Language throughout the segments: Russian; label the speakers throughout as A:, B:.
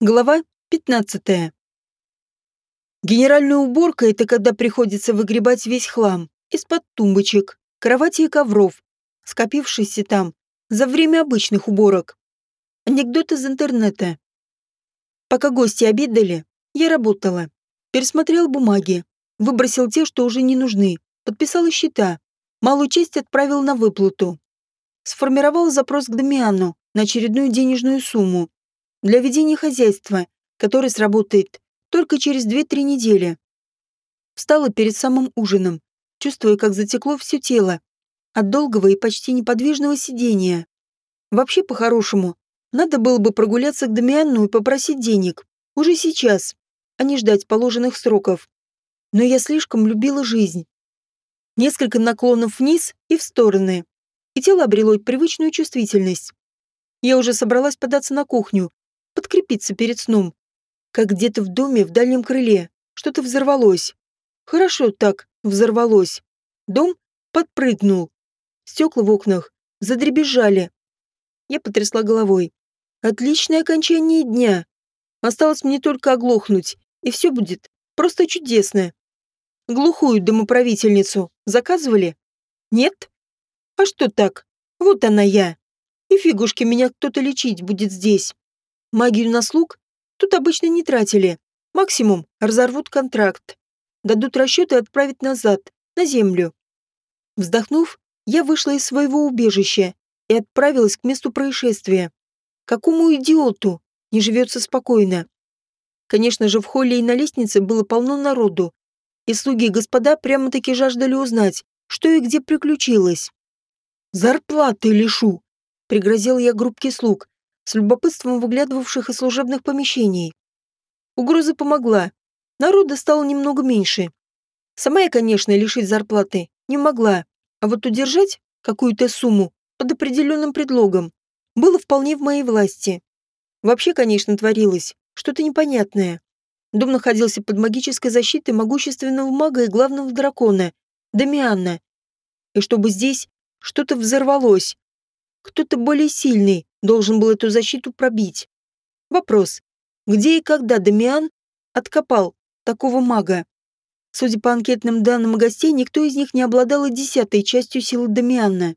A: Глава 15. Генеральная уборка – это когда приходится выгребать весь хлам из-под тумбочек, кровати и ковров, скопившийся там за время обычных уборок. Анекдот из интернета. Пока гости обедали, я работала. Пересмотрел бумаги, выбросил те, что уже не нужны, подписал счета, малую часть отправил на выплату. Сформировал запрос к Дамиану на очередную денежную сумму для ведения хозяйства, который сработает только через 2-3 недели. Встала перед самым ужином, чувствуя, как затекло все тело от долгого и почти неподвижного сидения. Вообще, по-хорошему, надо было бы прогуляться к Дамиану и попросить денег. Уже сейчас, а не ждать положенных сроков. Но я слишком любила жизнь. Несколько наклонов вниз и в стороны. И тело обрело привычную чувствительность. Я уже собралась податься на кухню, подкрепиться перед сном. Как где-то в доме в дальнем крыле что-то взорвалось. Хорошо так взорвалось. Дом подпрыгнул. Стекла в окнах задребезжали. Я потрясла головой. Отличное окончание дня. Осталось мне только оглохнуть, и все будет просто чудесно. Глухую домоправительницу заказывали? Нет? А что так? Вот она я. И фигушки меня кто-то лечить будет здесь. Магию на слуг тут обычно не тратили. Максимум разорвут контракт. Дадут расчеты и отправить назад, на землю. Вздохнув, я вышла из своего убежища и отправилась к месту происшествия. Какому идиоту не живется спокойно? Конечно же, в холле и на лестнице было полно народу, и слуги и господа прямо-таки жаждали узнать, что и где приключилось. «Зарплаты лишу!» — пригрозил я группке слуг, с любопытством выглядывавших из служебных помещений. Угроза помогла. Народа стало немного меньше. Сама я, конечно, лишить зарплаты не могла, а вот удержать какую-то сумму под определенным предлогом было вполне в моей власти. Вообще, конечно, творилось что-то непонятное. Дом находился под магической защитой могущественного мага и главного дракона, Дамиана. И чтобы здесь что-то взорвалось, кто-то более сильный должен был эту защиту пробить. Вопрос. Где и когда Дамиан откопал такого мага? Судя по анкетным данным гостей, никто из них не обладал и десятой частью силы Дамиана.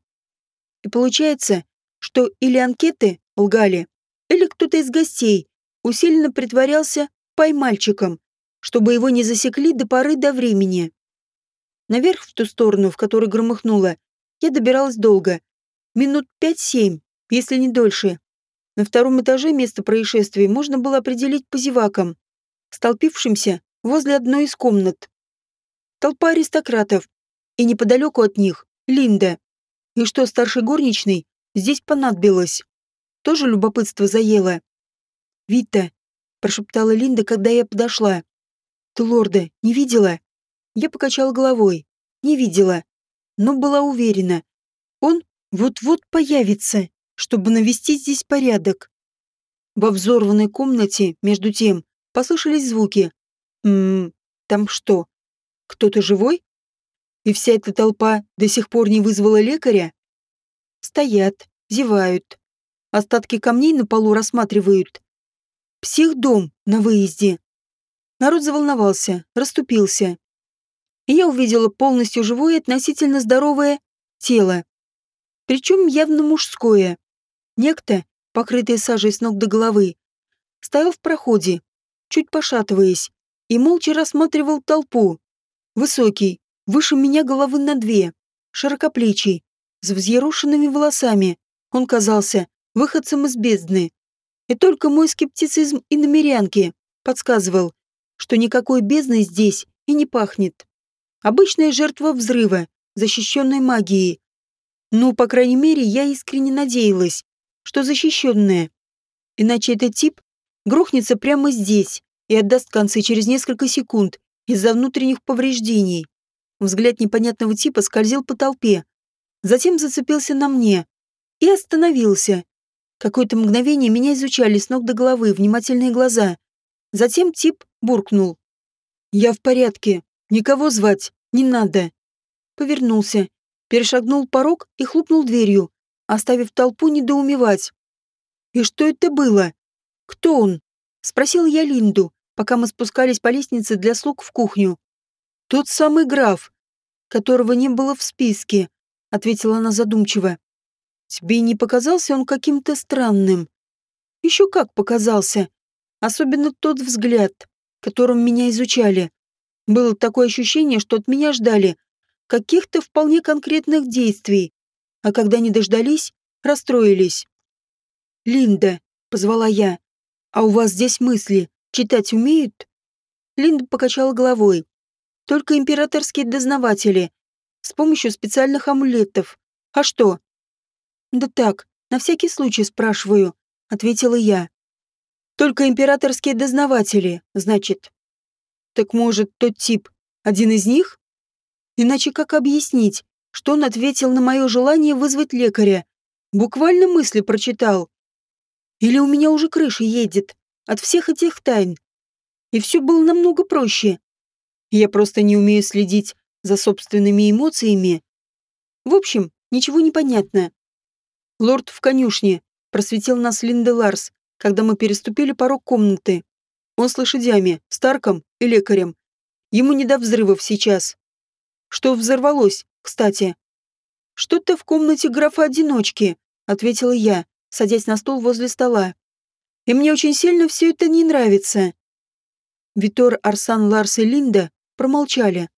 A: И получается, что или анкеты лгали, или кто-то из гостей усиленно притворялся поймальчиком, чтобы его не засекли до поры до времени. Наверх в ту сторону, в которой громыхнуло, я добиралась долго, Минут пять-семь, если не дольше. На втором этаже место происшествия можно было определить по зевакам, столпившимся возле одной из комнат. Толпа аристократов, и неподалеку от них — Линда. И что старший горничный здесь понадобилось. Тоже любопытство заело. «Вита», — прошептала Линда, когда я подошла. «Ты лорда не видела?» Я покачала головой. Не видела, но была уверена. Он вот-вот появится, чтобы навести здесь порядок. Во взорванной комнате, между тем, послышались звуки. Ммм, там что, кто-то живой? И вся эта толпа до сих пор не вызвала лекаря? Стоят, зевают. Остатки камней на полу рассматривают. Психдом на выезде. Народ заволновался, расступился. И я увидела полностью живое относительно здоровое тело причем явно мужское. Некто, покрытый сажей с ног до головы, стоял в проходе, чуть пошатываясь, и молча рассматривал толпу. Высокий, выше меня головы на две, широкоплечий, с взъерошенными волосами. Он казался выходцем из бездны. И только мой скептицизм и намерянки подсказывал, что никакой бездны здесь и не пахнет. Обычная жертва взрыва, защищенной магией, ну, по крайней мере, я искренне надеялась, что защищенная. Иначе этот тип грохнется прямо здесь и отдаст концы через несколько секунд из-за внутренних повреждений. Взгляд непонятного типа скользил по толпе, затем зацепился на мне и остановился. Какое-то мгновение меня изучали с ног до головы внимательные глаза. Затем тип буркнул. «Я в порядке. Никого звать не надо». Повернулся перешагнул порог и хлопнул дверью, оставив толпу недоумевать. И что это было? Кто он? Спросил я Линду, пока мы спускались по лестнице для слуг в кухню. «Тот самый граф, которого не было в списке», — ответила она задумчиво. «Тебе не показался он каким-то странным?» «Еще как показался. Особенно тот взгляд, которым меня изучали. Было такое ощущение, что от меня ждали каких-то вполне конкретных действий, а когда не дождались, расстроились. «Линда», — позвала я, — «а у вас здесь мысли читать умеют?» Линда покачала головой. «Только императорские дознаватели. С помощью специальных амулетов. А что?» «Да так, на всякий случай спрашиваю», — ответила я. «Только императорские дознаватели, значит». «Так может, тот тип один из них?» Иначе как объяснить, что он ответил на мое желание вызвать лекаря? Буквально мысли прочитал. Или у меня уже крыша едет от всех этих тайн? И все было намного проще. Я просто не умею следить за собственными эмоциями. В общем, ничего не понятно. Лорд в конюшне просветил нас Линда Ларс, когда мы переступили порог комнаты. Он с лошадями, Старком и лекарем. Ему не до взрывов сейчас. Что взорвалось, кстати? Что-то в комнате графа-одиночки, ответила я, садясь на стул возле стола. И мне очень сильно все это не нравится. Витор, Арсан, Ларс и Линда промолчали,